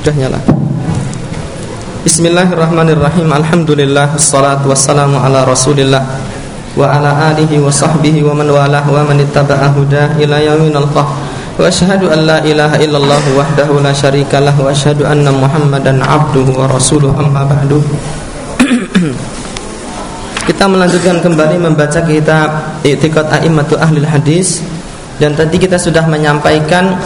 Sudah nyala. Bismillahirrahmanirrahim. Alhamdulillah wassalatu wassalamu ala Rasulillah wa ala alihi wa sahbihi wa man walah wa man ittaba'a huda ila yaumin alqah. Wa asyhadu an la ilaha illallah wahdahu la syarika lah wa asyhadu anna Muhammadan abduhu wa rasuluhu amma ba'du. Kita melanjutkan kembali membaca kitab I'tiqad A'immatu Ahlil Hadis dan tadi kita sudah menyampaikan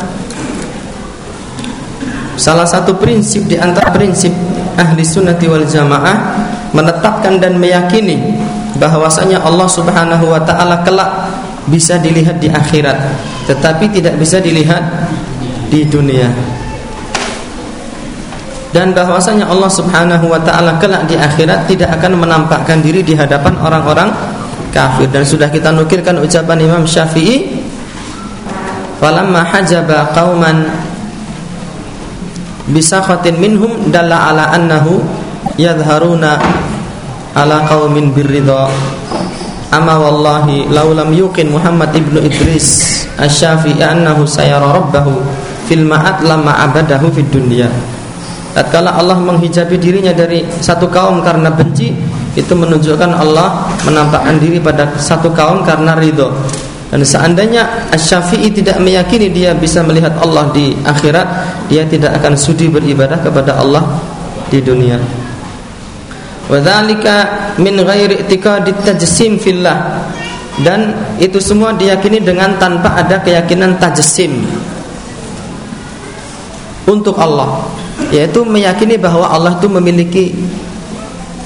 Salah satu prinsip di antara prinsip ahli sunnati wal jamaah menetapkan dan meyakini bahwasanya Allah Subhanahu wa taala kelak bisa dilihat di akhirat, tetapi tidak bisa dilihat di dunia. Dan bahwasanya Allah Subhanahu wa taala kelak di akhirat tidak akan menampakkan diri di hadapan orang-orang kafir dan sudah kita nukilkan ucapan Imam Syafi'i falamma hajaba qauman bisakhatin minhum dalla ala annahu yadharuna ala qaumin birridha. Amma wallahi law lam yuqin Muhammad ibnu Idris asy-Syafi'i annahu sayara rabbahu fil ma'at lama abadahu fid dunya. Tatkala Allah menghijabi dirinya dari satu kaum karena benci itu menunjukkan Allah menampakkan diri pada satu kaum karena ridho dan seandainya Asy-Syafi'i tidak meyakini dia bisa melihat Allah di akhirat, dia tidak akan sudi beribadah kepada Allah di dunia. Wadzalika min ghairi i'tiqadi tajsim fillah. Dan itu semua diyakini dengan tanpa ada keyakinan tajsim untuk Allah, yaitu meyakini bahwa Allah itu memiliki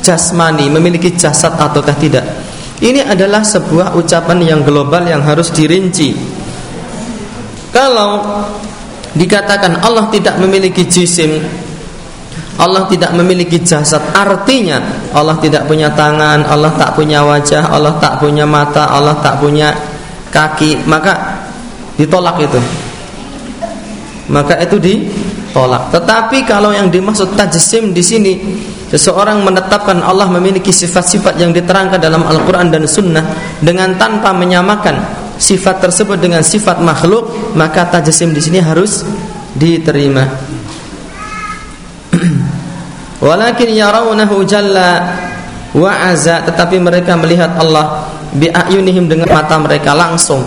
jasmani, memiliki jasad ataukah tidak. Ini adalah sebuah ucapan yang global yang harus dirinci. Kalau dikatakan Allah tidak memiliki jisim, Allah tidak memiliki jasad, artinya Allah tidak punya tangan, Allah tak punya wajah, Allah tak punya mata, Allah tak punya kaki, maka ditolak itu. Maka itu ditolak. Tetapi kalau yang dimaksud tajsim di sini Seseorang menetapkan Allah memiliki sifat-sifat yang diterangkan dalam Al-Quran dan Sunnah dengan tanpa menyamakan sifat tersebut dengan sifat makhluk, maka tajasim di sini harus diterima. Walakin yarawnahu jalla wa azza tetapi mereka melihat Allah bi'ayunihim dengan mata mereka langsung.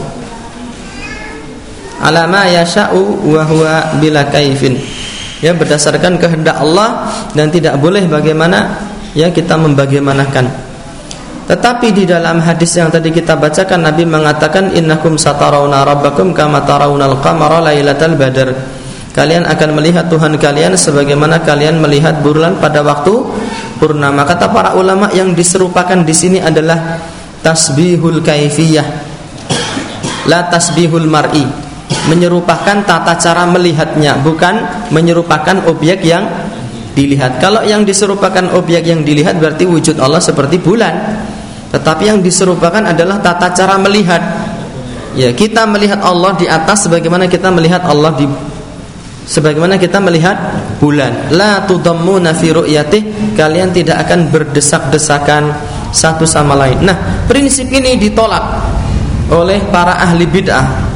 Alama yasha'u wa huwa bila kaifin ya berdasarkan kehendak Allah dan tidak boleh bagaimana ya kita membagaimanakan. Tetapi di dalam hadis yang tadi kita bacakan Nabi mengatakan innakum satarawna rabbakum kama tarawnal qamara lailatal badr. Kalian akan melihat Tuhan kalian sebagaimana kalian melihat bulan pada waktu purnama. Kata para ulama yang diserupakan di sini adalah tasbihul kaifiyah. La tasbihul mar'i menyerupakan tata cara melihatnya bukan menyerupakan objek yang dilihat. Kalau yang diserupakan objek yang dilihat berarti wujud Allah seperti bulan. Tetapi yang diserupakan adalah tata cara melihat. Ya kita melihat Allah di atas sebagaimana kita melihat Allah di sebagaimana kita melihat bulan. La tudammuna fi kalian tidak akan berdesak-desakan satu sama lain. Nah prinsip ini ditolak oleh para ahli bid'ah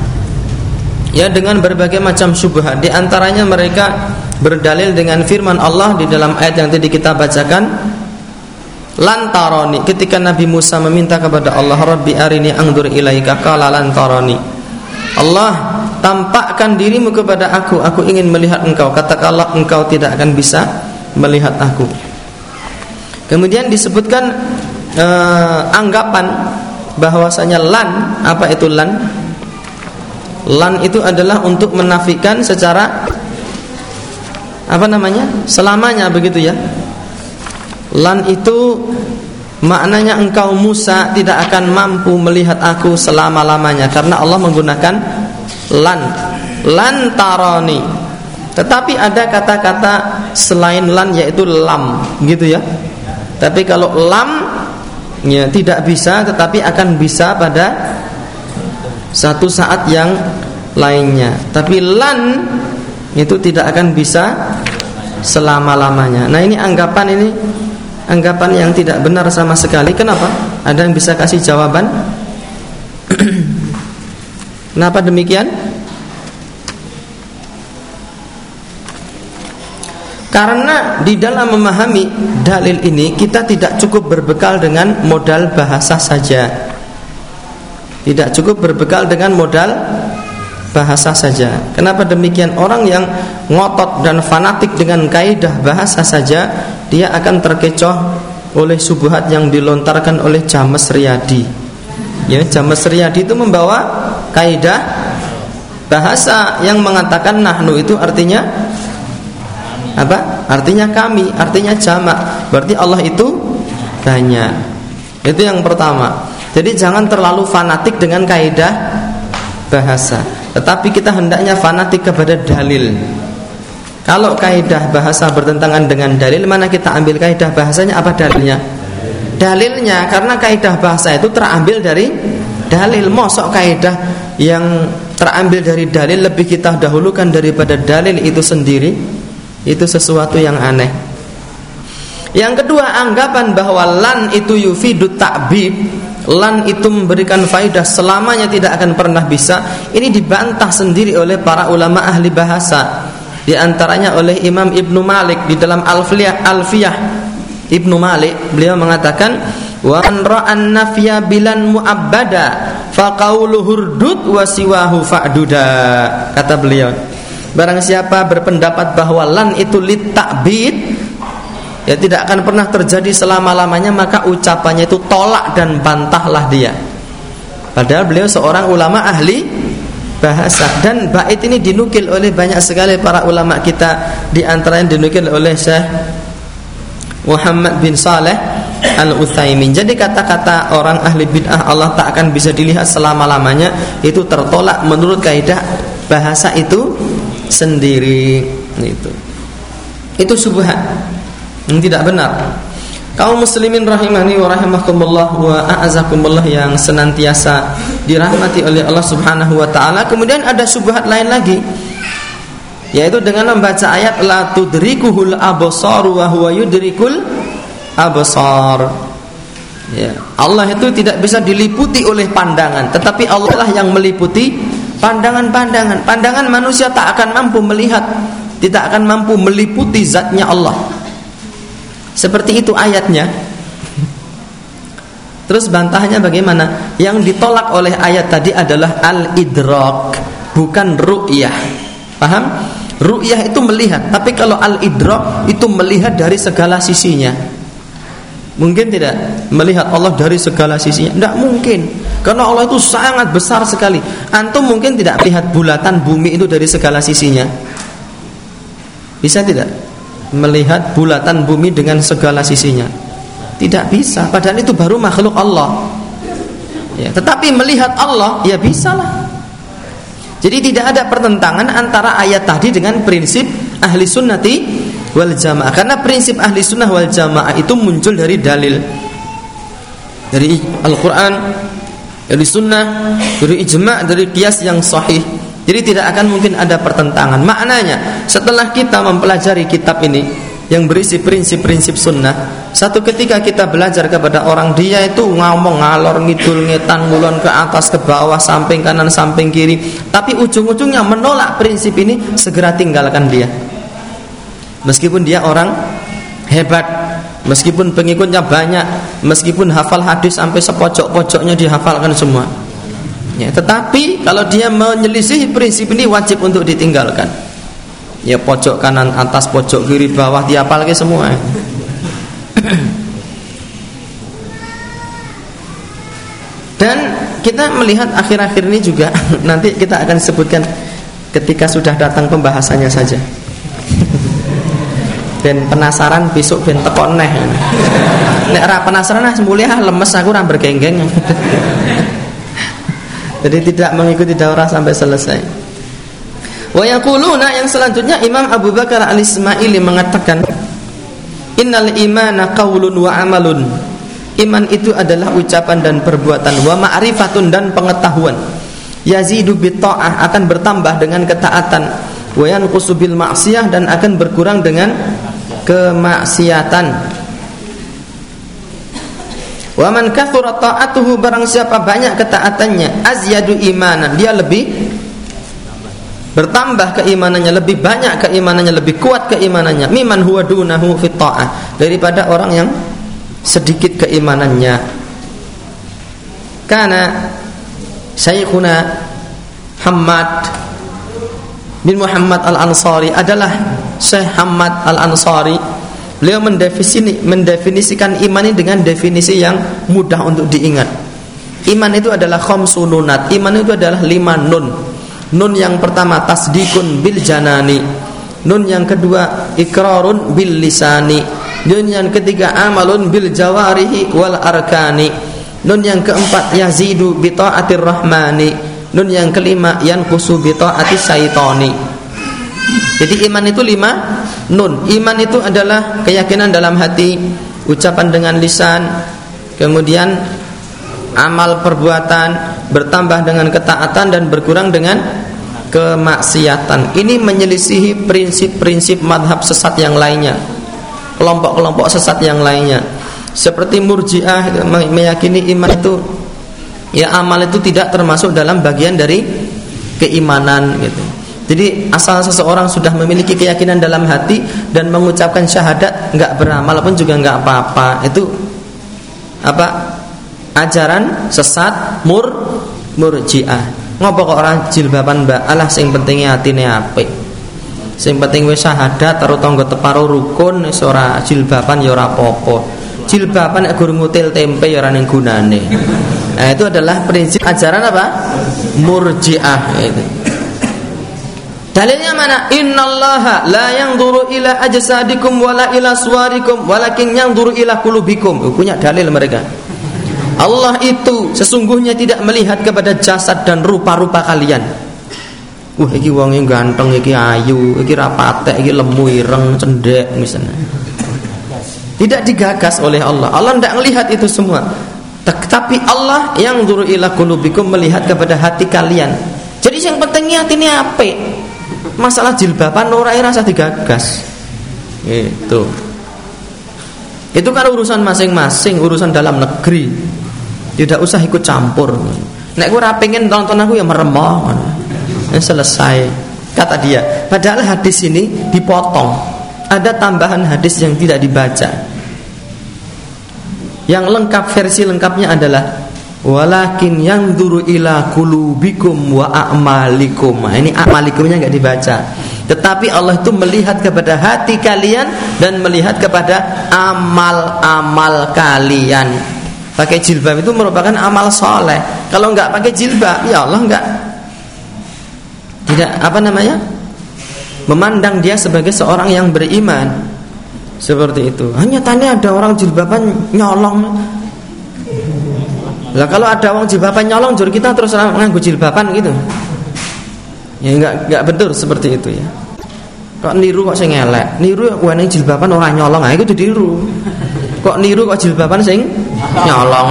ya dengan berbagai macam syubhat. Di antaranya mereka berdalil dengan firman Allah di dalam ayat yang tadi kita bacakan. Lantaroni ketika Nabi Musa meminta kepada Allah Rabbi arini angdur ilaika qala lantaroni Allah tampakkan dirimu kepada aku. Aku ingin melihat engkau. Katakanlah engkau tidak akan bisa melihat aku. Kemudian disebutkan eh, anggapan bahwasanya lan apa itu lan Lan itu adalah untuk menafikan secara apa namanya? selamanya begitu ya. Lan itu maknanya engkau Musa tidak akan mampu melihat aku selama-lamanya karena Allah menggunakan lan. Lan taroni. Tetapi ada kata-kata selain lan yaitu lam gitu ya. Tapi kalau lam ya tidak bisa tetapi akan bisa pada satu saat yang lainnya. Tapi lan itu tidak akan bisa selama-lamanya. Nah, ini anggapan ini anggapan yang tidak benar sama sekali. Kenapa? Ada yang bisa kasih jawaban? Kenapa demikian? Karena di dalam memahami dalil ini kita tidak cukup berbekal dengan modal bahasa saja. Tidak cukup berbekal dengan modal bahasa saja. Kenapa demikian? Orang yang ngotot dan fanatik dengan kaidah bahasa saja, dia akan terkecoh oleh subuhat yang dilontarkan oleh James Riyadi. Ya, James Riyadi itu membawa kaidah bahasa yang mengatakan nahnu itu artinya apa? Artinya kami, artinya jamak. Berarti Allah itu banyak. Itu yang pertama. Jadi jangan terlalu fanatik dengan kaidah bahasa. Tetapi kita hendaknya fanatik kepada dalil. Kalau kaidah bahasa bertentangan dengan dalil, mana kita ambil kaidah bahasanya apa dalilnya? Dalilnya karena kaidah bahasa itu terambil dari dalil. Mosok kaidah yang terambil dari dalil lebih kita dahulukan daripada dalil itu sendiri. Itu sesuatu yang aneh. Yang kedua, anggapan bahwa lan itu yufidu ta'bid lan itu memberikan faidah selamanya tidak akan pernah bisa. Ini dibantah sendiri oleh para ulama ahli bahasa. Di antaranya oleh Imam Ibnu Malik di dalam Alfiyah Alfiyah. Ibnu Malik beliau mengatakan wa an ra'an nafya bilan mu'abbada fa hurdud wa siwahu fa'duda. Kata beliau barang siapa berpendapat bahwa lan itu lit ta'bid ya tidak akan pernah terjadi selama-lamanya maka ucapannya itu tolak dan bantahlah dia padahal beliau seorang ulama ahli bahasa dan bait ini dinukil oleh banyak sekali para ulama kita di yang dinukil oleh Syekh Muhammad bin Saleh Al-Utsaimin. Jadi kata-kata orang ahli bid'ah Allah tak akan bisa dilihat selama-lamanya itu tertolak menurut kaidah bahasa itu sendiri itu. Itu subhat yang tidak benar. Kaum muslimin rahimani wa rahimakumullah wa a'azakumullah yang senantiasa dirahmati oleh Allah Subhanahu wa taala. Kemudian ada subhat lain lagi yaitu dengan membaca ayat la tudrikuhul absar wa huwa yudrikul absar. Ya, Allah itu tidak bisa diliputi oleh pandangan, tetapi Allah lah yang meliputi pandangan-pandangan. Pandangan manusia tak akan mampu melihat, tidak akan mampu meliputi zatnya Allah. Seperti itu ayatnya. Terus bantahnya bagaimana? Yang ditolak oleh ayat tadi adalah al-idrak, bukan ru'yah. Paham? Ru'yah itu melihat, tapi kalau al-idrak itu melihat dari segala sisinya. Mungkin tidak melihat Allah dari segala sisinya? Tidak mungkin. Karena Allah itu sangat besar sekali. Antum mungkin tidak lihat bulatan bumi itu dari segala sisinya. Bisa tidak? Melihat bulatan bumi dengan segala sisinya. Tidak bisa, padahal itu baru makhluk Allah. Ya, tetapi melihat Allah ya bisalah. Jadi tidak ada pertentangan antara ayat tadi dengan prinsip ahli sunnati wal jamaah. Karena prinsip ahli sunnah wal jamaah itu muncul dari dalil dari Al-Quran, dari sunnah, dari ijma, dari kias yang sahih. Jadi tidak akan mungkin ada pertentangan. Maknanya setelah kita mempelajari kitab ini yang berisi prinsip-prinsip sunnah, satu ketika kita belajar kepada orang dia itu ngomong ngalor ngidul ngetan ngulon ke atas ke bawah samping kanan samping kiri, tapi ujung-ujungnya menolak prinsip ini segera tinggalkan dia. Meskipun dia orang hebat, meskipun pengikutnya banyak, meskipun hafal hadis sampai sepojok-pojoknya dihafalkan semua Ya, tetapi kalau dia menyelisih prinsip ini wajib untuk ditinggalkan. Ya pojok kanan atas, pojok kiri bawah diapal lagi semua. Dan kita melihat akhir-akhir ini juga nanti kita akan sebutkan ketika sudah datang pembahasannya saja. Ben penasaran besok ben tekon neh. Nek ora penasaran ah mulia lemes aku ora bergenggeng. Jadi tidak mengikuti daurah sampai selesai. Wa yaquluna yang selanjutnya Imam Abu Bakar Al-Ismaili mengatakan Innal imana qaulun wa amalun. Iman itu adalah ucapan dan perbuatan wa ma'rifatun dan pengetahuan. Yazidu bitta'ah akan bertambah dengan ketaatan wa yanqusu bil ma'siyah dan akan berkurang dengan kemaksiatan. Wa man kathura ta'atuhu barang siapa banyak ketaatannya azyadu imanan dia lebih bertambah keimanannya lebih banyak keimanannya lebih kuat keimanannya. Miman huwa dunahu fit ta'ah daripada orang yang sedikit keimanannya. Karena Syekhuna Hamad bin Muhammad Al-Ansari adalah Syekh Hamad Al-Ansari beliau mendefinisi, mendefinisikan iman ini dengan definisi yang mudah untuk diingat iman itu adalah khamsununat iman itu adalah lima nun Nun yang pertama tasdikun bil janani. Nun yang kedua ikrarun bil lisani. Nun yang ketiga amalun bil jawarihi wal arkani. Nun yang keempat yazidu bi taatir rahmani. Nun yang kelima yanqusu bi taati syaitani. Jadi iman itu lima nun. Iman itu adalah keyakinan dalam hati, ucapan dengan lisan, kemudian amal perbuatan bertambah dengan ketaatan dan berkurang dengan kemaksiatan. Ini menyelisihi prinsip-prinsip madhab sesat yang lainnya, kelompok-kelompok sesat yang lainnya. Seperti Murji'ah meyakini iman itu ya amal itu tidak termasuk dalam bagian dari keimanan gitu. Jadi asal seseorang sudah memiliki keyakinan dalam hati dan mengucapkan syahadat nggak beramal pun juga nggak apa-apa. Itu apa? Ajaran sesat mur murjiah. Ngopo kok orang jilbaban mbak? Alah sing pentingnya atine apik. Sing penting wis syahadat karo tangga teparo rukun ora jilbaban ya ora apa-apa. Jilbaban nek ngutil tempe ya ora ning gunane. Nah itu adalah prinsip ajaran apa? Murjiah itu Dalilnya mana? Innallaha la yanzuru ila ajsadikum wala ila suwarikum walakin yanzuru ila qulubikum. Punya dalil mereka. Allah itu sesungguhnya tidak melihat kepada jasad dan rupa-rupa kalian. Wah, iki wonge ganteng, iki ayu, iki rapate, iki lemu ireng, cendek misalnya. Tidak digagas oleh Allah. Allah tidak melihat itu semua. Tetapi Allah yang duru ila kulubikum melihat kepada hati kalian. Jadi yang pentingnya hati ini apa? Masalah jilbaban ora rasa digagas. Itu. Itu kan urusan masing-masing, urusan dalam negeri. Tidak usah ikut campur. Nek ora pengen nonton aku ya meremoh. Ya selesai. Kata dia. Padahal hadis ini dipotong. Ada tambahan hadis yang tidak dibaca. Yang lengkap versi lengkapnya adalah walakin yang duru ila kulubikum wa a'malikum. Nah, ini a'malikumnya nggak dibaca. Tetapi Allah itu melihat kepada hati kalian dan melihat kepada amal-amal kalian. Pakai jilbab itu merupakan amal soleh. Kalau nggak pakai jilbab, ya Allah nggak tidak apa namanya memandang dia sebagai seorang yang beriman. Seperti itu. Hanya tanya ada orang jilbaban nyolong. Lah kalau ada orang jilbaban nyolong, jur kita terus nganggu jilbaban gitu. Ya nggak nggak betul seperti itu ya. Kok niru kok sing elek? Niru wene jilbaban orang nyolong, ah itu ditiru. Kok niru kok jilbaban sing nyolong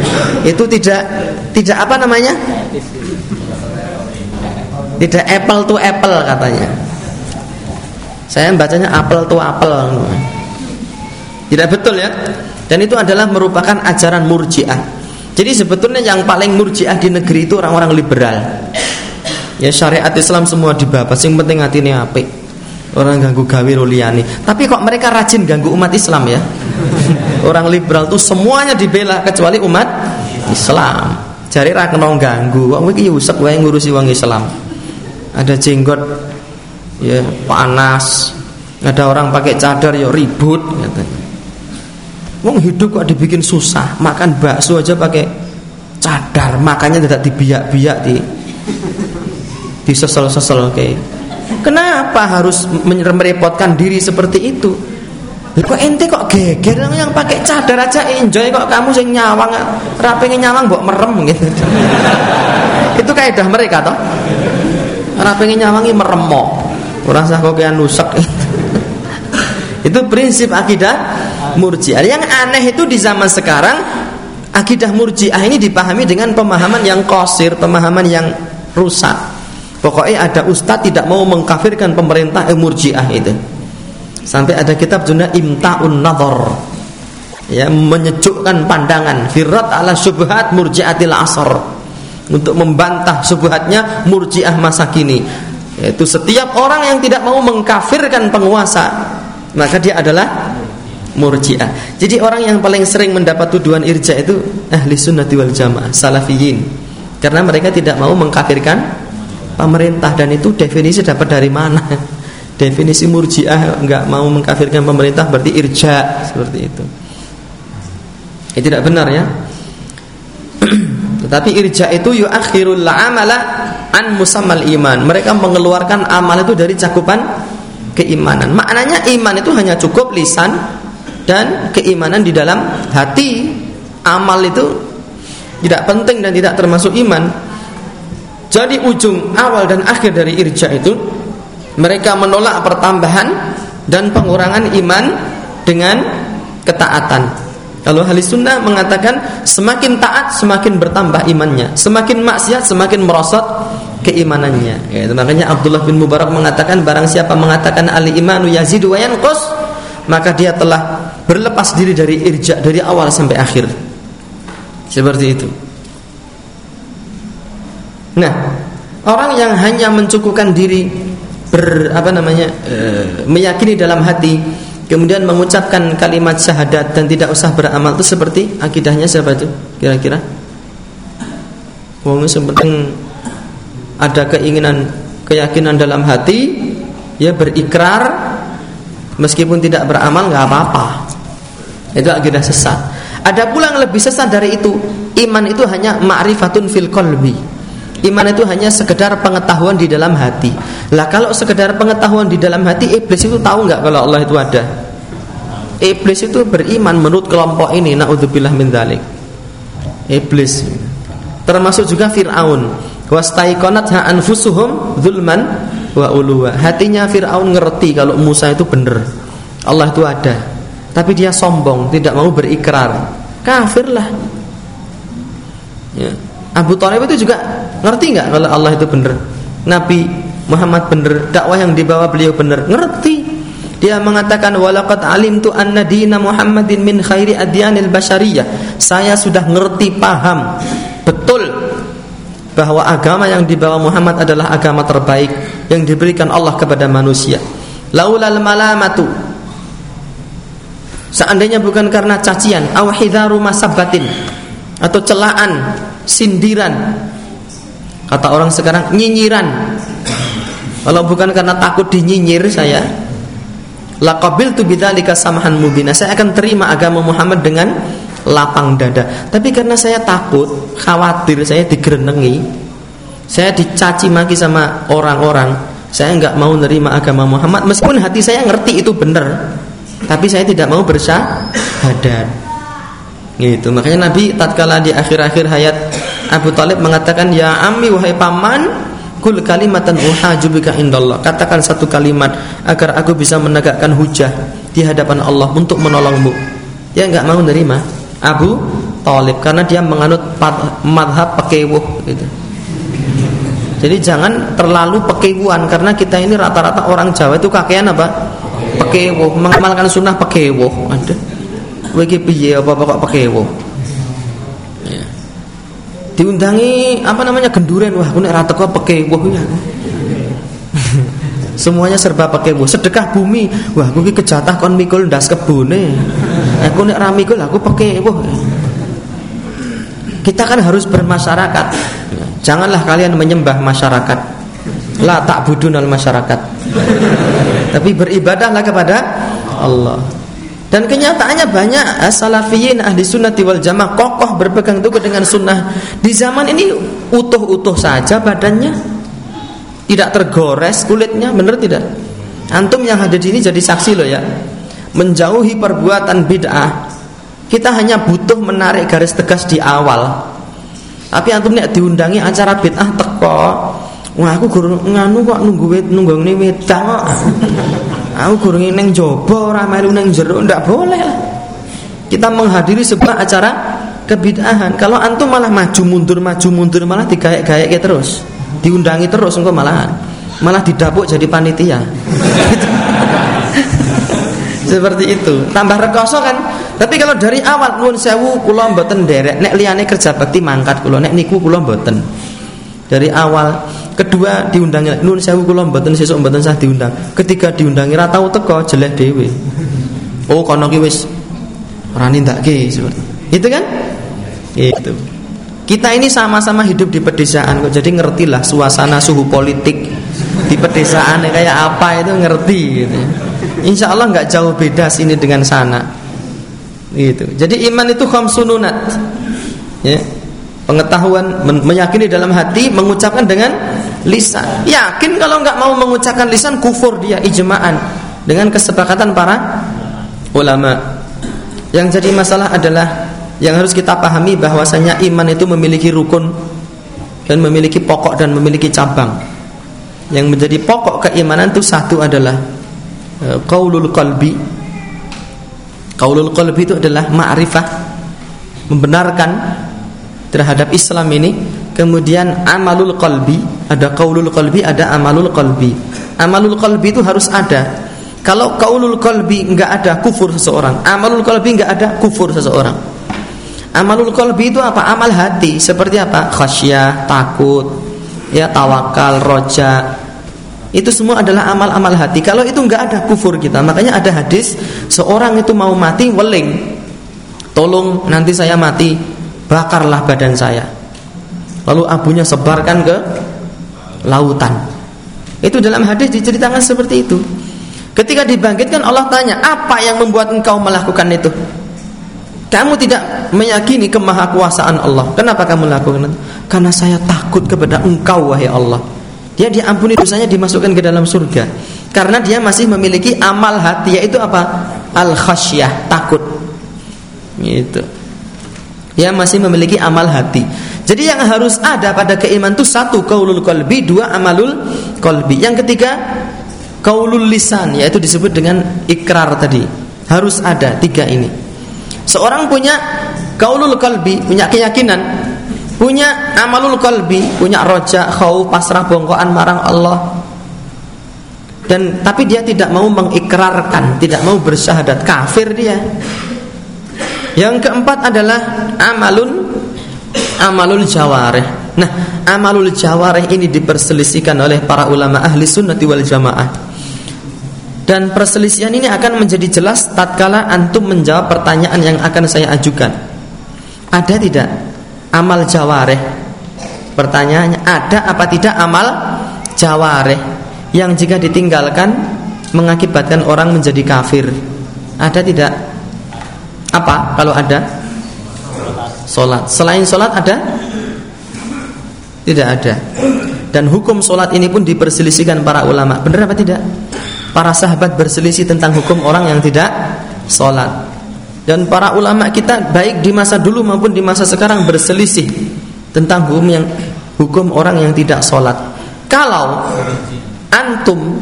itu tidak tidak apa namanya tidak apple to apple katanya saya bacanya apple to apple tidak betul ya dan itu adalah merupakan ajaran murjiah jadi sebetulnya yang paling murjiah di negeri itu orang-orang liberal ya syariat Islam semua dibahas yang penting hati ini apik orang ganggu gawe roliani tapi kok mereka rajin ganggu umat Islam ya Orang liberal tuh semuanya dibela kecuali umat Islam. Jari ra kena ganggu. Wong iki usek wae ngurusi wong Islam. Ada jenggot ya panas. Ada orang pakai cadar ya ribut katanya. Wong hidup kok dibikin susah, makan bakso aja pakai cadar, makanya tidak dibiak-biak di disesel-sesel kayak. Kenapa harus merepotkan diri seperti itu? Kok ente kok geger yang pakai cadar aja enjoy kok kamu sing nyawang rapenge nyawang mbok merem gitu. Itu kaidah mereka toh. Rapenge nyawangi meremo. Ora sah kok nusak. itu prinsip akidah Murji'ah. Yang aneh itu di zaman sekarang akidah Murji'ah ini dipahami dengan pemahaman yang kosir, pemahaman yang rusak. Pokoknya ada ustadz tidak mau mengkafirkan pemerintah Murji'ah itu. Sampai ada kitab judulnya Imtaun Nadhar. Ya, menyejukkan pandangan firat ala syubhat murjiatil asr untuk membantah subhatnya murjiah masa kini Yaitu setiap orang yang tidak mau mengkafirkan penguasa, maka dia adalah murjiah. Jadi orang yang paling sering mendapat tuduhan irja itu ahli sunnati wal jamaah, salafiyin. Karena mereka tidak mau mengkafirkan pemerintah dan itu definisi dapat dari mana? Definisi murjiah nggak mau mengkafirkan pemerintah berarti irja seperti itu. Itu tidak benar ya. Tetapi irja itu yuakhirul amala an musammal iman. Mereka mengeluarkan amal itu dari cakupan keimanan. Maknanya iman itu hanya cukup lisan dan keimanan di dalam hati. Amal itu tidak penting dan tidak termasuk iman. Jadi ujung awal dan akhir dari irja itu mereka menolak pertambahan dan pengurangan iman dengan ketaatan. Kalau ahli sunnah mengatakan semakin taat semakin bertambah imannya, semakin maksiat semakin merosot keimanannya. Ya, makanya Abdullah bin Mubarak mengatakan barang siapa mengatakan ali imanu yazidu wa yanqus maka dia telah berlepas diri dari irja dari awal sampai akhir. Seperti itu. Nah, orang yang hanya mencukupkan diri ber apa namanya e, meyakini dalam hati kemudian mengucapkan kalimat syahadat dan tidak usah beramal itu seperti akidahnya siapa itu kira-kira wong seperti ada keinginan keyakinan dalam hati ya berikrar meskipun tidak beramal nggak apa-apa itu akidah sesat ada pula yang lebih sesat dari itu iman itu hanya ma'rifatun fil qalbi Iman itu hanya sekedar pengetahuan di dalam hati. Lah kalau sekedar pengetahuan di dalam hati, iblis itu tahu nggak kalau Allah itu ada? Iblis itu beriman menurut kelompok ini. Naudzubillah min dzalik. Iblis termasuk juga Firaun. Wastaiqonat ha anfusuhum zulman wa uluwa. Hatinya Firaun ngerti kalau Musa itu benar. Allah itu ada. Tapi dia sombong, tidak mau berikrar. Kafirlah. Ya. Abu Talib itu juga ngerti nggak kalau Allah itu benar? Nabi Muhammad benar, dakwah yang dibawa beliau benar, ngerti. Dia mengatakan walaqad alimtu anna dina Muhammadin min khairi adyanil bashariyah. Saya sudah ngerti paham betul bahwa agama yang dibawa Muhammad adalah agama terbaik yang diberikan Allah kepada manusia. Laulal malamatu Seandainya bukan karena cacian, awhidharu masabatin atau celaan sindiran. Kata orang sekarang nyinyiran. Kalau bukan karena takut dinyinyir saya laqabil tu bidzalika samahan mubina. Saya akan terima agama Muhammad dengan lapang dada. Tapi karena saya takut khawatir saya digerenengi saya dicaci maki sama orang-orang saya nggak mau nerima agama Muhammad. Meskipun hati saya ngerti itu benar tapi saya tidak mau bersyahadat. Gitu. Makanya Nabi tatkala di akhir-akhir hayat Abu Talib mengatakan ya ami wahai paman kul kalimatan uhajubika indallah. Katakan satu kalimat agar aku bisa menegakkan hujah di hadapan Allah untuk menolongmu. Dia nggak mau menerima Abu Talib karena dia menganut madhab pekewuh gitu. Jadi jangan terlalu pekewuan karena kita ini rata-rata orang Jawa itu kakean apa pekewuh mengamalkan sunnah pekewuh ada. Wiki piye? Apa apa kok pekewuh diundangi apa namanya genduren. Wah aku nek teko pekewuh ya. Semuanya serba bu sedekah bumi. Wah ki kejatah kon mikul ndas kebune. Aku nek ra mikul aku bu kita kan harus bermasyarakat. Janganlah kalian menyembah masyarakat. La tak budunal masyarakat tapi beribadahlah kepada Allah dan kenyataannya banyak eh, salafiyin ahli sunnah wal jamaah kokoh berpegang teguh dengan sunnah. Di zaman ini utuh-utuh saja badannya. Tidak tergores kulitnya, benar tidak? Antum yang hadir di sini jadi saksi loh ya. Menjauhi perbuatan bid'ah. Kita hanya butuh menarik garis tegas di awal. Tapi antum nek diundangi acara bid'ah teko, wah aku guru nganu kok nunggu nunggu ini wedang kok. Aku kurang neng jobo ora melu neng jero ndak boleh lah. Kita menghadiri sebuah acara kebid'ahan. Kalau antum malah maju mundur maju mundur malah digayak-gayak terus. Diundangi terus engko malahan. Malah didapuk jadi panitia. Seperti itu. Tambah rekoso kan. Tapi kalau dari awal nuwun sewu kula mboten derek nek liyane kerja bakti mangkat kula nek niku kula mboten. Dari awal Kedua diundangi nun sewu kula mboten sesuk mboten sah diundang. Ketiga diundangi ra tau teko jelek dhewe. Oh kono ki wis ora seperti. Itu kan? Itu. Kita ini sama-sama hidup di pedesaan kok jadi ngertilah suasana suhu politik di pedesaan kayak apa itu ngerti gitu. Insya Allah nggak jauh beda sini dengan sana. Gitu. Jadi iman itu khamsununat. Ya pengetahuan meyakini dalam hati mengucapkan dengan lisan. Yakin kalau nggak mau mengucapkan lisan kufur dia ijma'an. Dengan kesepakatan para ulama. Yang jadi masalah adalah yang harus kita pahami bahwasanya iman itu memiliki rukun dan memiliki pokok dan memiliki cabang. Yang menjadi pokok keimanan itu satu adalah uh, qaulul qalbi. Qaulul qalbi itu adalah ma'rifah membenarkan terhadap Islam ini kemudian amalul qalbi ada qaulul qalbi ada amalul qalbi. Amalul qalbi itu harus ada. Kalau qaulul qalbi enggak ada kufur seseorang. Amalul qalbi enggak ada kufur seseorang. Amalul qalbi itu apa? Amal hati. Seperti apa? Khasyah takut ya tawakal roja. Itu semua adalah amal-amal hati. Kalau itu enggak ada kufur kita. Makanya ada hadis seorang itu mau mati weling. Tolong nanti saya mati bakarlah badan saya lalu abunya sebarkan ke lautan. Itu dalam hadis diceritakan seperti itu. Ketika dibangkitkan Allah tanya apa yang membuat engkau melakukan itu? Kamu tidak meyakini kemahakuasaan Allah. Kenapa kamu lakukan itu? Karena saya takut kepada engkau wahai Allah. Dia diampuni dosanya dimasukkan ke dalam surga. Karena dia masih memiliki amal hati yaitu apa? Al khasyah takut. Gitu. Ya masih memiliki amal hati. Jadi yang harus ada pada keimanan itu satu kaulul qalbi, dua amalul qalbi. Yang ketiga kaulul lisan yaitu disebut dengan ikrar tadi. Harus ada tiga ini. Seorang punya kaulul qalbi, punya keyakinan, punya amalul qalbi, punya roja, khauf, pasrah bongkoan marang Allah. Dan tapi dia tidak mau mengikrarkan, tidak mau bersyahadat kafir dia. Yang keempat adalah amalun amalul jawareh. Nah, amalul jawareh ini diperselisihkan oleh para ulama ahli sunnati wal jamaah. Dan perselisihan ini akan menjadi jelas tatkala antum menjawab pertanyaan yang akan saya ajukan. Ada tidak amal jawareh? Pertanyaannya, ada apa tidak amal jawareh yang jika ditinggalkan mengakibatkan orang menjadi kafir? Ada tidak? Apa kalau ada? Solat. Selain solat ada? Tidak ada. Dan hukum solat ini pun diperselisihkan para ulama. Benar apa tidak? Para sahabat berselisih tentang hukum orang yang tidak solat. Dan para ulama kita baik di masa dulu maupun di masa sekarang berselisih tentang hukum yang hukum orang yang tidak solat. Kalau antum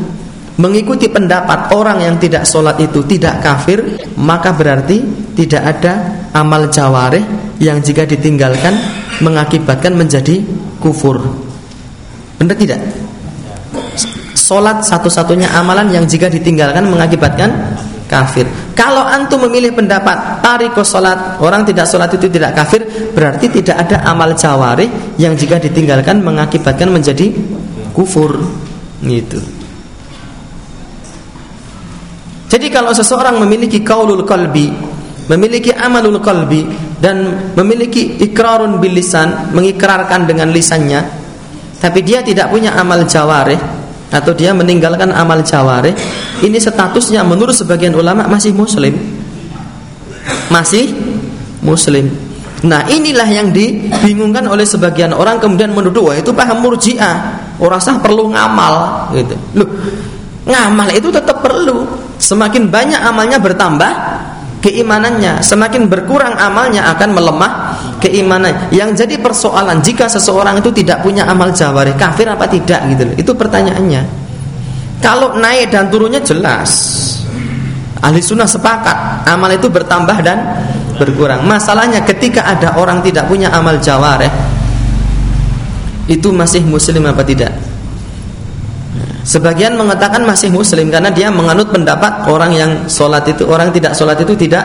mengikuti pendapat orang yang tidak sholat itu tidak kafir maka berarti tidak ada amal jawareh yang jika ditinggalkan mengakibatkan menjadi kufur. Benar tidak? Sholat satu-satunya amalan yang jika ditinggalkan mengakibatkan kafir. Kalau antum memilih pendapat tariko sholat orang tidak sholat itu tidak kafir berarti tidak ada amal jawareh yang jika ditinggalkan mengakibatkan menjadi kufur. Gitu jadi kalau seseorang memiliki kaulul qalbi, memiliki amalul qalbi dan memiliki ikrarun bil lisan, mengikrarkan dengan lisannya, tapi dia tidak punya amal jawareh atau dia meninggalkan amal jawareh, ini statusnya menurut sebagian ulama masih muslim. Masih muslim. Nah inilah yang dibingungkan oleh sebagian orang kemudian menuduh wah itu paham murjiah, orang sah perlu ngamal gitu. Loh, ngamal itu tetap perlu Semakin banyak amalnya bertambah keimanannya, semakin berkurang amalnya akan melemah keimanan. Yang jadi persoalan jika seseorang itu tidak punya amal jawarih, kafir apa tidak gitu Itu pertanyaannya. Kalau naik dan turunnya jelas. Ahli sunnah sepakat amal itu bertambah dan berkurang. Masalahnya ketika ada orang tidak punya amal jawareh, itu masih muslim apa tidak? Sebagian mengatakan masih muslim karena dia menganut pendapat orang yang sholat itu orang tidak sholat itu tidak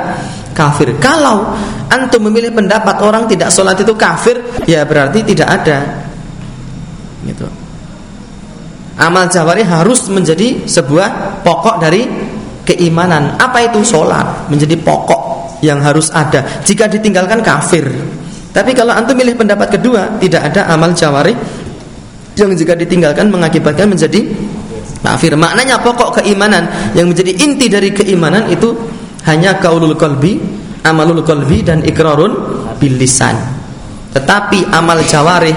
kafir. Kalau antum memilih pendapat orang tidak sholat itu kafir, ya berarti tidak ada. Gitu. Amal jawari harus menjadi sebuah pokok dari keimanan. Apa itu sholat? Menjadi pokok yang harus ada. Jika ditinggalkan kafir. Tapi kalau antum milih pendapat kedua, tidak ada amal jawari yang jika ditinggalkan mengakibatkan menjadi kafir. Maknanya pokok keimanan yang menjadi inti dari keimanan itu hanya kaulul qalbi, amalul qalbi dan ikrarun bil lisan. Tetapi amal jawarih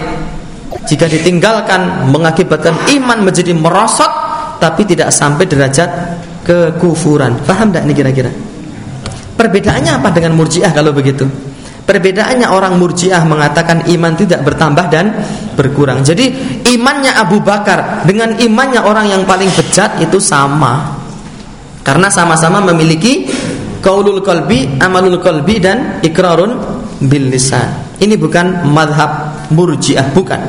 jika ditinggalkan mengakibatkan iman menjadi merosot tapi tidak sampai derajat kekufuran. Paham tidak ini kira-kira? Perbedaannya apa dengan murjiah kalau begitu? Perbedaannya orang murjiah mengatakan iman tidak bertambah dan berkurang. Jadi imannya Abu Bakar dengan imannya orang yang paling bejat itu sama. Karena sama-sama memiliki kaulul qalbi, amalul qalbi dan ikrarun bil lisan. Ini bukan madhab murjiah, bukan.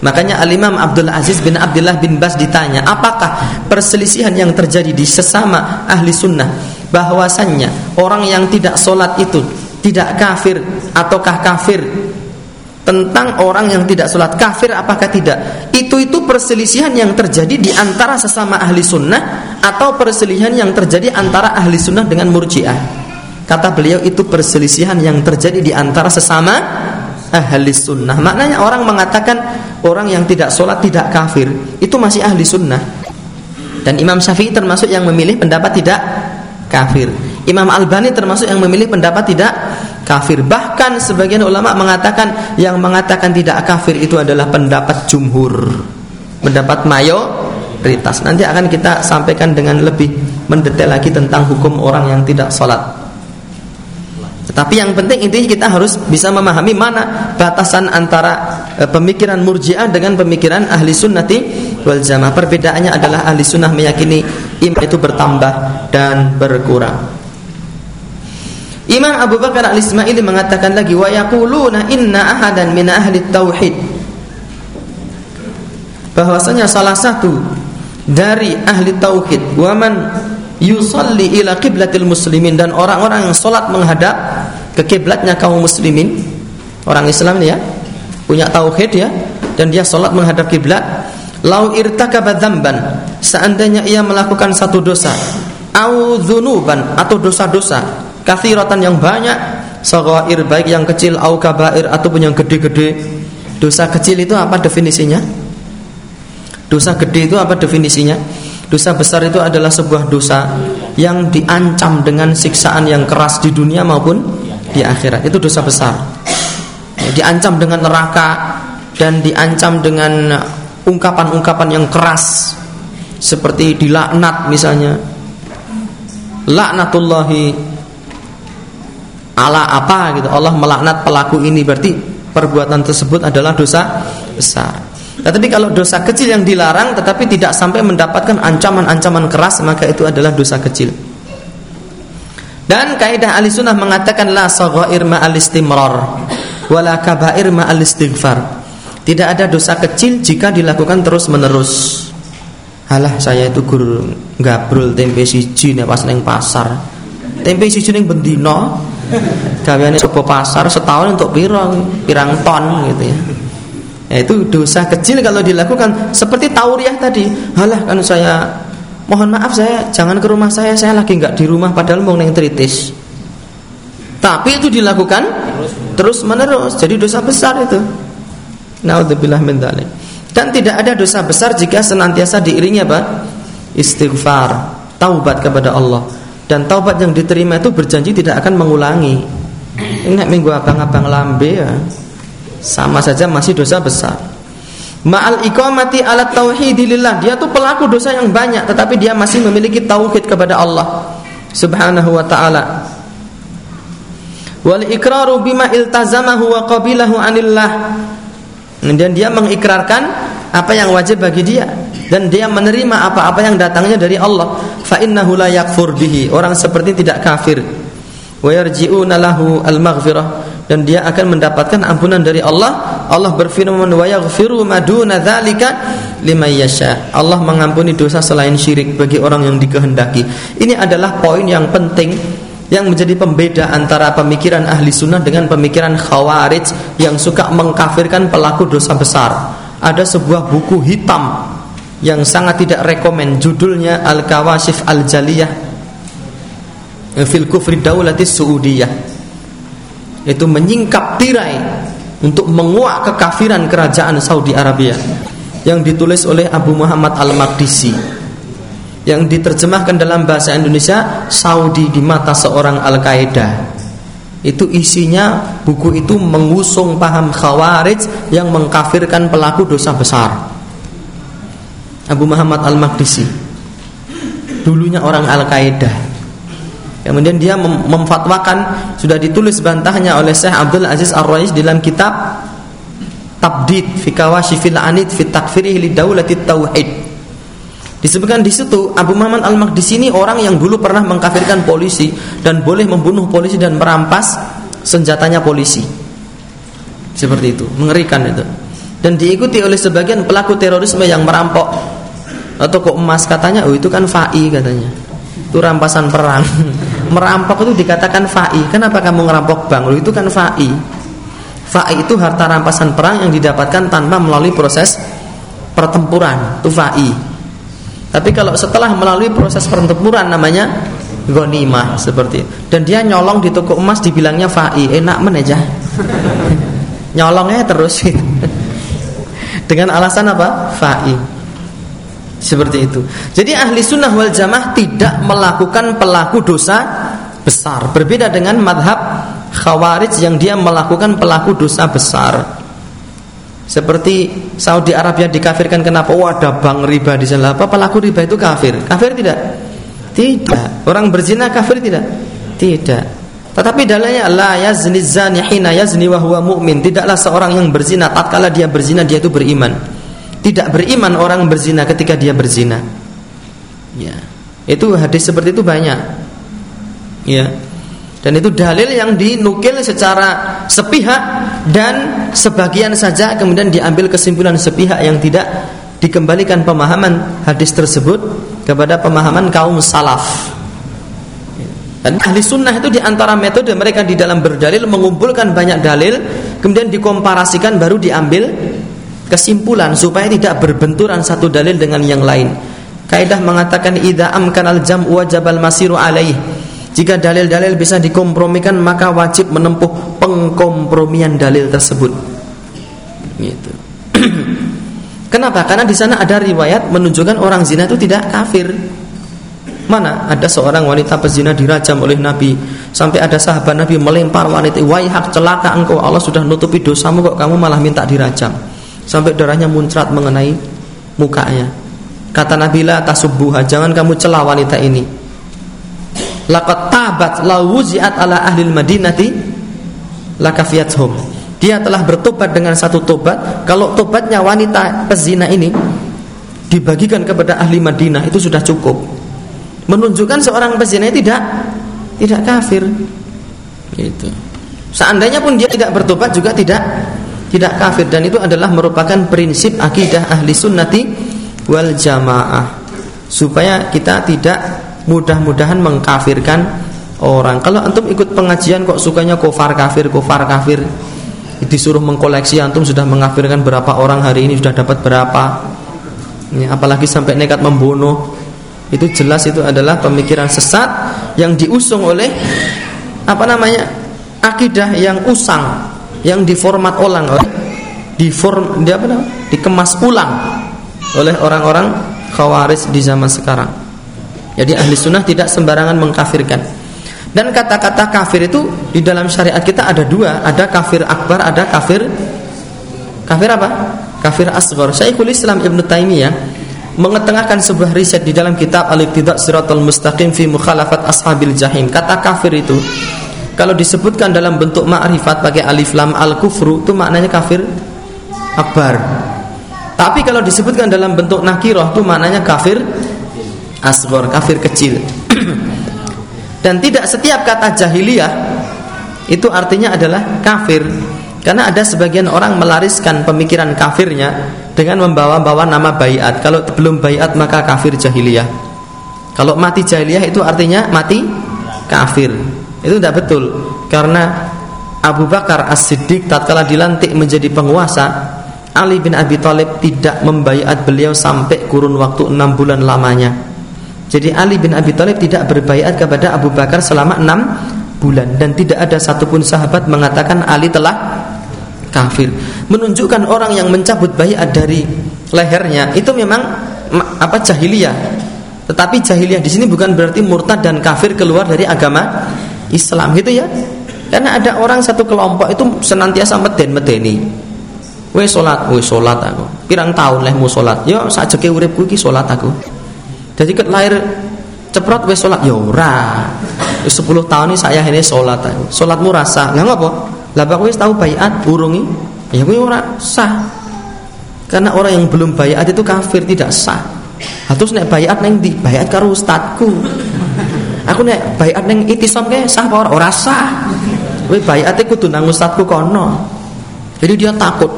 Makanya Al-Imam Abdul Aziz bin Abdullah bin Bas ditanya, apakah perselisihan yang terjadi di sesama ahli sunnah bahwasannya orang yang tidak sholat itu tidak kafir ataukah kafir tentang orang yang tidak sholat kafir apakah tidak itu itu perselisihan yang terjadi di antara sesama ahli sunnah atau perselisihan yang terjadi antara ahli sunnah dengan murjiah kata beliau itu perselisihan yang terjadi di antara sesama ahli sunnah. Maknanya orang mengatakan orang yang tidak sholat tidak kafir itu masih ahli sunnah. Dan Imam Syafi'i termasuk yang memilih pendapat tidak kafir. Imam Albani termasuk yang memilih pendapat tidak kafir. Bahkan sebagian ulama mengatakan yang mengatakan tidak kafir itu adalah pendapat jumhur, pendapat mayoritas. Nanti akan kita sampaikan dengan lebih mendetail lagi tentang hukum orang yang tidak sholat. Tetapi yang penting intinya kita harus bisa memahami mana batasan antara e, pemikiran murjiah dengan pemikiran ahli sunnati wal jamaah. Perbedaannya adalah ahli sunnah meyakini iman itu bertambah dan berkurang. Imam Abu Bakar al-Ismaili mengatakan lagi wa yaquluna inna ahadan min ahli tauhid. Bahwasanya salah satu dari ahli tauhid waman yusalli ila qiblatil muslimin dan orang-orang yang salat menghadap ke kiblatnya kaum muslimin orang Islam ya punya tauhid ya dan dia salat menghadap kiblat lau irtakaba dzamban seandainya ia melakukan satu dosa au dzunuban atau dosa-dosa kathiratan yang banyak saghair baik yang kecil au kabair ataupun yang gede-gede dosa kecil itu apa definisinya dosa gede itu apa definisinya Dosa besar itu adalah sebuah dosa yang diancam dengan siksaan yang keras di dunia maupun di akhirat. Itu dosa besar. Ya, diancam dengan neraka dan diancam dengan ungkapan-ungkapan yang keras seperti dilaknat misalnya. Laknatullahi ala apa gitu. Allah melaknat pelaku ini berarti perbuatan tersebut adalah dosa besar. Tetapi kalau dosa kecil yang dilarang tetapi tidak sampai mendapatkan ancaman-ancaman keras maka itu adalah dosa kecil. Dan kaidah ahli sunnah mengatakan la saghair ma'al istimrar wala kabair ma'al istighfar. Tidak ada dosa kecil jika dilakukan terus-menerus. Halah saya itu guru gabrul tempe siji nek pas neng pasar. Tempe siji ning bendino gaweane sapa pasar setahun untuk pirang pirang ton gitu ya. Ya, itu dosa kecil kalau dilakukan seperti tauriah tadi. Halah kan saya mohon maaf saya jangan ke rumah saya, saya lagi nggak di rumah padahal mau neng tritis. Tapi itu dilakukan terus menerus. Jadi dosa besar itu. Naudzubillah min. Dan tidak ada dosa besar jika senantiasa diiringi apa? Istighfar, taubat kepada Allah. Dan taubat yang diterima itu berjanji tidak akan mengulangi. Ini minggu abang-abang lambe ya sama saja masih dosa besar. Ma'al iqamati alat tauhidillah. Dia tuh pelaku dosa yang banyak tetapi dia masih memiliki tauhid kepada Allah Subhanahu wa taala. Wal ikraru bima iltazamahu wa qabilahu anillah. Dan dia mengikrarkan apa yang wajib bagi dia dan dia menerima apa-apa yang datangnya dari Allah. Fa innahu la yakfur bihi. Orang seperti tidak kafir. Wa yarji'una lahu al-maghfirah dan dia akan mendapatkan ampunan dari Allah. Allah berfirman wa yaghfiru maduna dzalika liman yasha. Allah mengampuni dosa selain syirik bagi orang yang dikehendaki. Ini adalah poin yang penting yang menjadi pembeda antara pemikiran ahli sunnah dengan pemikiran khawarij yang suka mengkafirkan pelaku dosa besar. Ada sebuah buku hitam yang sangat tidak rekomen judulnya Al-Kawashif Al-Jaliyah. Fil kufri daulati Saudiyah. Itu menyingkap tirai untuk menguak kekafiran kerajaan Saudi Arabia yang ditulis oleh Abu Muhammad Al-Maqdisi. Yang diterjemahkan dalam bahasa Indonesia Saudi di mata seorang Al-Qaeda itu isinya buku itu mengusung paham khawarij yang mengkafirkan pelaku dosa besar. Abu Muhammad Al-Maqdisi. Dulunya orang Al-Qaeda kemudian dia mem memfatwakan sudah ditulis bantahnya oleh Syekh Abdul Aziz Ar-Rais dalam kitab Tabdid fi kawashifil anid fi takfirih li tauhid Disebutkan di situ Abu Muhammad Al-Maqdisi ini orang yang dulu pernah mengkafirkan polisi dan boleh membunuh polisi dan merampas senjatanya polisi. Seperti itu, mengerikan itu. Dan diikuti oleh sebagian pelaku terorisme yang merampok. Atau kok emas katanya oh itu kan fai katanya. Itu rampasan perang. Merampok itu dikatakan fai kenapa kamu ngerampok bank? Oh, itu kan fai fai itu harta rampasan perang yang didapatkan tanpa melalui proses pertempuran. Itu fai tapi kalau setelah melalui proses pertempuran namanya gonimah seperti itu. dan dia nyolong di toko emas dibilangnya fai enak meneja nyolongnya terus gitu dengan alasan apa? Fa'i. Seperti itu. Jadi ahli sunnah wal jamaah tidak melakukan pelaku dosa besar. Berbeda dengan madhab khawarij yang dia melakukan pelaku dosa besar. Seperti Saudi Arabia dikafirkan kenapa? Oh ada bank riba di sana. Apa pelaku riba itu kafir? Kafir tidak? Tidak. Orang berzina kafir tidak? Tidak. Tetapi dalilnya la yazni zani hina yazni wa huwa mu'min. Tidaklah seorang yang berzina tatkala dia berzina dia itu beriman. Tidak beriman orang berzina ketika dia berzina. Ya. Itu hadis seperti itu banyak. Ya. Dan itu dalil yang dinukil secara sepihak dan sebagian saja kemudian diambil kesimpulan sepihak yang tidak dikembalikan pemahaman hadis tersebut kepada pemahaman kaum salaf. Dan ahli sunnah itu di antara metode mereka di dalam berdalil mengumpulkan banyak dalil, kemudian dikomparasikan baru diambil kesimpulan supaya tidak berbenturan satu dalil dengan yang lain. Kaidah mengatakan idza amkanal jam wajabal masiru alaih. Jika dalil-dalil bisa dikompromikan maka wajib menempuh pengkompromian dalil tersebut. Gitu. Kenapa? Karena di sana ada riwayat menunjukkan orang zina itu tidak kafir. Mana ada seorang wanita pezina dirajam oleh Nabi Sampai ada sahabat Nabi melempar wanita Wahai hak celaka engkau Allah sudah nutupi dosamu kok kamu malah minta dirajam Sampai darahnya muncrat mengenai mukanya Kata Nabi la tasubbuha Jangan kamu celah wanita ini Laqad tabat lawuziat ala ahli madinati Lakafiyathum. Dia telah bertobat dengan satu tobat. Kalau tobatnya wanita pezina ini Dibagikan kepada ahli Madinah Itu sudah cukup. Menunjukkan seorang pezina tidak tidak kafir. Gitu. Seandainya pun dia tidak bertobat juga tidak tidak kafir. Dan itu adalah merupakan prinsip akidah ahli sunnati wal jamaah. Supaya kita tidak mudah-mudahan mengkafirkan orang. Kalau antum ikut pengajian kok sukanya kofar kafir, kofar kafir, disuruh mengkoleksi antum sudah mengkafirkan berapa orang hari ini sudah dapat berapa. Ini apalagi sampai nekat membunuh itu jelas itu adalah pemikiran sesat yang diusung oleh apa namanya akidah yang usang yang diformat ulang oleh di apa namanya dikemas ulang oleh orang-orang khawaris di zaman sekarang jadi ahli sunnah tidak sembarangan mengkafirkan dan kata-kata kafir itu di dalam syariat kita ada dua ada kafir akbar ada kafir kafir apa kafir asghar Syekhul Islam Ibnu Taimiyah mengetengahkan sebuah riset di dalam kitab Al-Iqtida' Siratal Mustaqim fi Mukhalafat Ashabil Jahim. Kata kafir itu kalau disebutkan dalam bentuk ma'rifat pakai alif lam al-kufru itu maknanya kafir akbar. Tapi kalau disebutkan dalam bentuk nakiroh itu maknanya kafir asghar, kafir kecil. Dan tidak setiap kata jahiliyah itu artinya adalah kafir. Karena ada sebagian orang melariskan pemikiran kafirnya dengan membawa-bawa nama bayat. Kalau belum bayat maka kafir jahiliyah. Kalau mati jahiliyah itu artinya mati kafir. Itu tidak betul. Karena Abu Bakar As-Siddiq tatkala dilantik menjadi penguasa, Ali bin Abi Thalib tidak membaiat beliau sampai kurun waktu enam bulan lamanya. Jadi Ali bin Abi Thalib tidak berbaiat kepada Abu Bakar selama enam bulan dan tidak ada satupun sahabat mengatakan Ali telah kafir. Menunjukkan orang yang mencabut baiat dari lehernya itu memang apa jahiliyah. Tetapi jahiliyah di sini bukan berarti murtad dan kafir keluar dari agama Islam gitu ya. Karena ada orang satu kelompok itu senantiasa meden medeni Wes sholat, wes sholat aku. Pirang tahun leh mau sholat. Yo sajeke uripku iki sholat aku. Jadi ket lahir ceprot wes sholat yo ora. Wis 10 tahun ini saya ini sholat aku. Sholatmu rasa. Lah ngopo? Lah kok wis tahu bayat urungi? Ya kuwi ora sah. Karena orang yang belum bayat itu kafir tidak sah. Terus nek bayat neng di bayat karo ustadku. Aku nek bayat neng itisom ke sah apa ora sah. Kowe bayat kudu nang ustadku kono. Jadi dia takut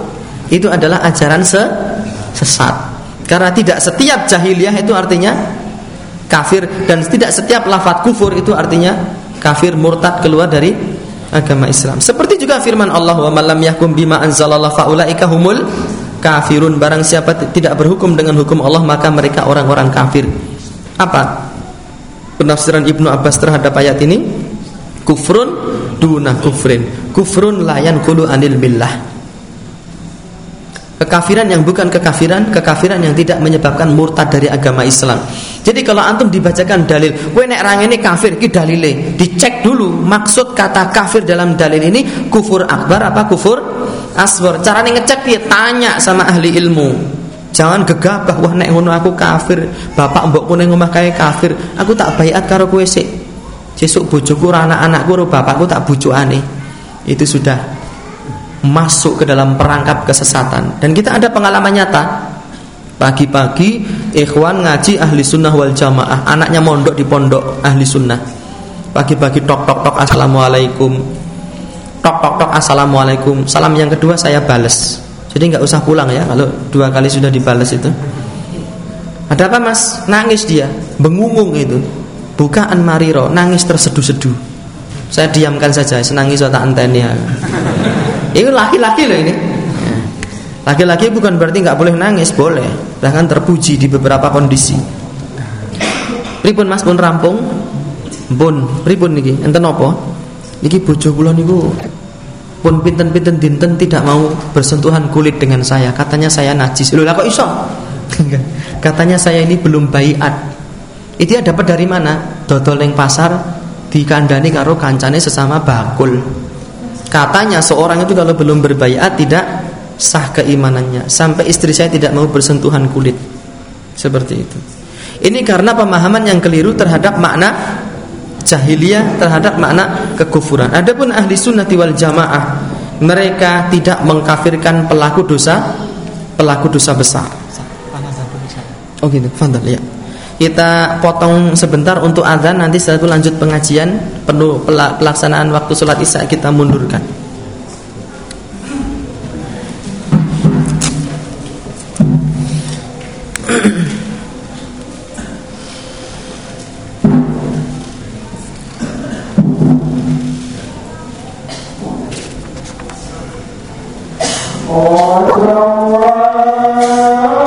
itu adalah ajaran se sesat. Karena tidak setiap jahiliyah itu artinya kafir dan tidak setiap lafaz kufur itu artinya kafir murtad keluar dari agama Islam. Seperti juga firman Allah wa malam yakum bima anzalallahu faulaika humul kafirun barang siapa tidak berhukum dengan hukum Allah maka mereka orang-orang kafir. Apa? Penafsiran Ibnu Abbas terhadap ayat ini kufrun duna kufrin. Kufrun layan kulu anil billah Kekafiran yang bukan kekafiran, kekafiran yang tidak menyebabkan murtad dari agama Islam. Jadi kalau antum dibacakan dalil, kowe nek rang ini kafir ki dalile, dicek dulu maksud kata kafir dalam dalil ini kufur akbar apa kufur asbar. Carane ngecek piye? Tanya sama ahli ilmu. Jangan gegabah wah nek ngono aku kafir, bapak mbokku ning omah kae kafir, aku tak baiat karo kowe sik. Sesuk bojoku anak-anakku bapakku tak bujukane. Itu sudah masuk ke dalam perangkap kesesatan. Dan kita ada pengalaman nyata. Pagi-pagi ikhwan ngaji ahli sunnah wal jamaah. Anaknya mondok di pondok ahli sunnah. Pagi-pagi tok tok tok assalamualaikum. Tok tok tok assalamualaikum. Salam yang kedua saya bales. Jadi nggak usah pulang ya kalau dua kali sudah dibales itu. Ada apa mas? Nangis dia. Bengungung itu. Bukaan mariro nangis terseduh-seduh. Saya diamkan saja senangis otak antenia ini laki-laki loh ini. Laki-laki bukan berarti nggak boleh nangis, boleh. Bahkan terpuji di beberapa kondisi. Pripun Mas pun rampung? Pun, pripun niki? Enten apa? Niki bojo kula niku pun pinten-pinten dinten tidak mau bersentuhan kulit dengan saya. Katanya saya najis. Loh, lah kok iso? Katanya saya ini belum baiat. Itu dapat dari mana? Dodol yang pasar dikandani karo kancane sesama bakul. Katanya seorang itu kalau belum berbaiat tidak sah keimanannya sampai istri saya tidak mau bersentuhan kulit. Seperti itu. Ini karena pemahaman yang keliru terhadap makna jahiliyah terhadap makna kekufuran. Adapun ahli sunnah wal jamaah mereka tidak mengkafirkan pelaku dosa pelaku dosa besar. Oh gitu, fandal ya. Kita potong sebentar untuk azan nanti setelah itu lanjut pengajian penuh pelaksanaan waktu sholat isya kita mundurkan.